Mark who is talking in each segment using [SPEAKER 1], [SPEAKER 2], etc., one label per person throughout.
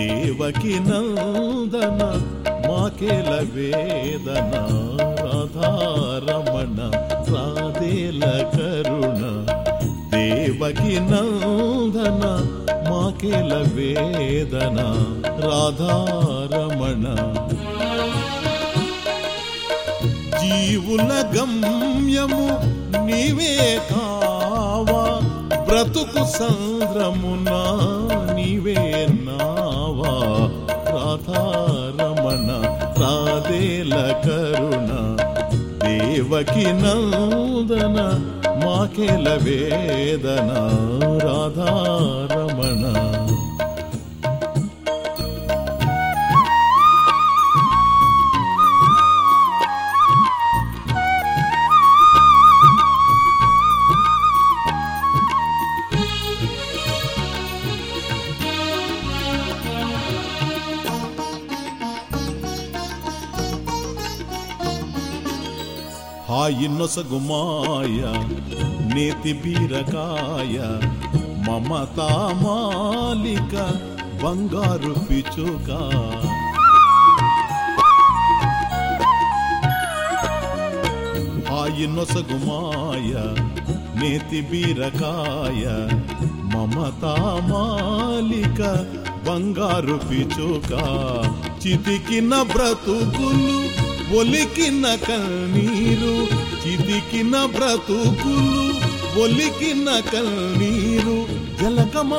[SPEAKER 1] దేవకి నందన మాకేల వేదన రాధారమణ రాధేల కరుణ. దేవకి నందన మాకేల వేదన రాధారమణ. జీవుల గమ్యము నీవే కావా బ్రతుకు సంద్రమునా. రమణ రాధేల కరుణ దేవకి నందన మాకెల వేదన. రాధారమణ ఇన్నొసగుమాయ నేతి బీరకాయ మమతా మాలిక బంగారు పిచుక. హాయి నేతి బీరకాయ మమతా మాలిక బంగారు పిచుక. చితికిన బ్రతుకులు ఒలికిన కన్నీరు చితికిన బ్రతుకులు ఒలికిన కన్నీరు జలకమాడమన్నది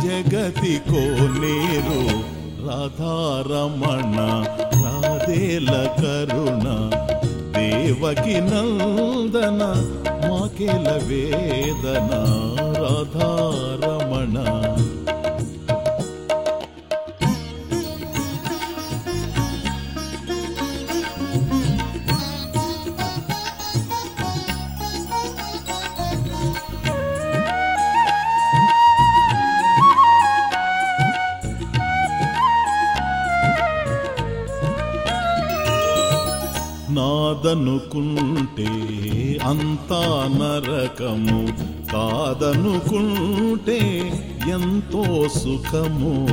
[SPEAKER 1] జగతి కోనేరు రాధారమణ రాధేల కరుణ దేవకి నందన మాకేల వేదన. రాధారమణ. నాదనుకుంటే అంతా నరకము. కాదనుకుంటే ఎంతో సుఖము.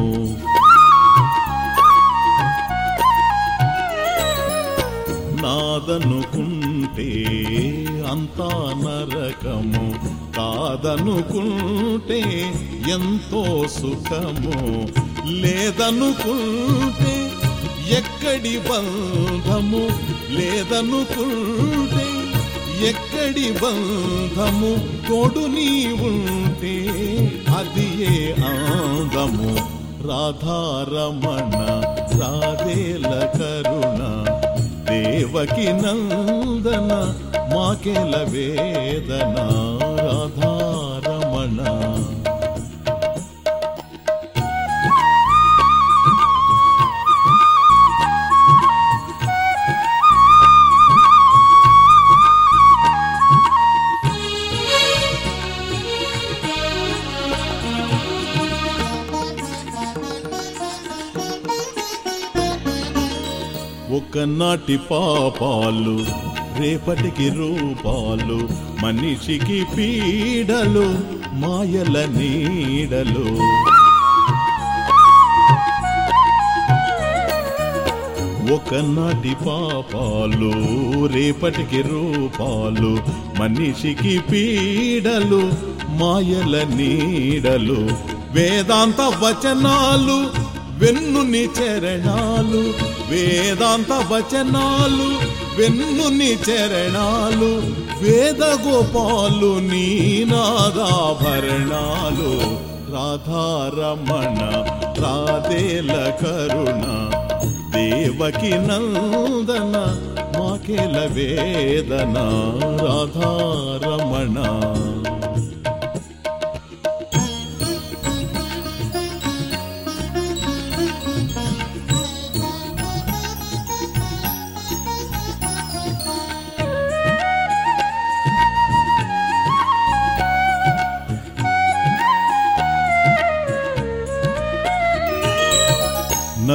[SPEAKER 1] నాదనుకుంటే అంతా నరకము. కాదనుకుంటే ఎంతో సుఖము. లేదనుకుంటే ఎక్కడి బంధము లేదనుకుంటే ఎక్కడి బంధము తోడు నీ ఉంటే అది ఏ ఆందము రాధారమణ రాధేల కరుణ దేవకి నందన మాకెల వేదన? రాధారమణ. ఒకనాటి పాపాలు రేపటికి రూపాలు మనిషికి పీడలు మాయల నీడలు. ఒకనాటి పాపాలు రేపటికి రూపాలు మనిషికి పీడలు మాయల నీడలు. వేదాంత వచనాలు వెన్నుని చరణాలు వేదాంత వచనాలు వెన్నుని చరణాలు వేద గోపాలు నీ నాదాభరణాలు. రాధారమణ రాధేల కరుణ దేవకి నందన మాకేల వేదన. రాధారమణ.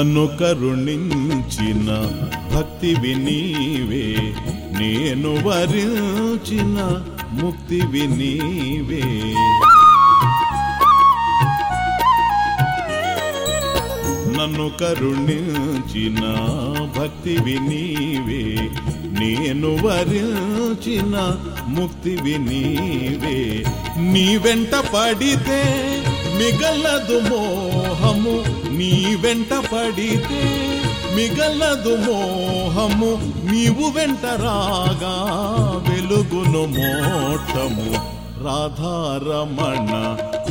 [SPEAKER 1] నన్ను కరుణించిన భక్తివి నీవే నేను వరించిన ముక్తివి నీవే నన్ను కరుణించిన భక్తివి నీవే నేను వరించిన ముక్తివి నీవే నీ వెంట పడితే మిగలదు మోహము నీ వెంట పడితే మిగలదు మోహము నీవు వెంట రాగా వెలుగును మోటము రాధారమణ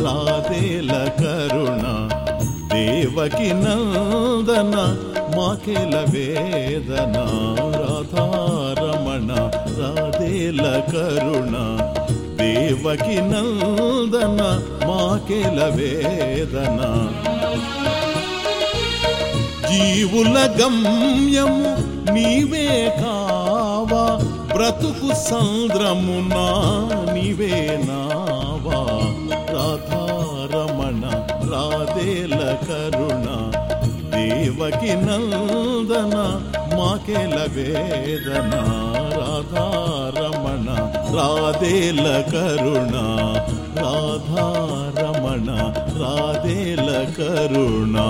[SPEAKER 1] రాధేల కరుణ దేవకి నందన మాకెల వేదన. రాధారమణ రాధేల కరుణ దేవకి నందన మాకెల వేదన. జీవుల గమ్యము నీవే కావా బ్రతుకు సంద్రమునా నీవే నావా. రాధారమణ రాధేల కరుణ దేవకి నందన े लेदना राधामणा राधेल करुणा राधामणा राधेल करुणा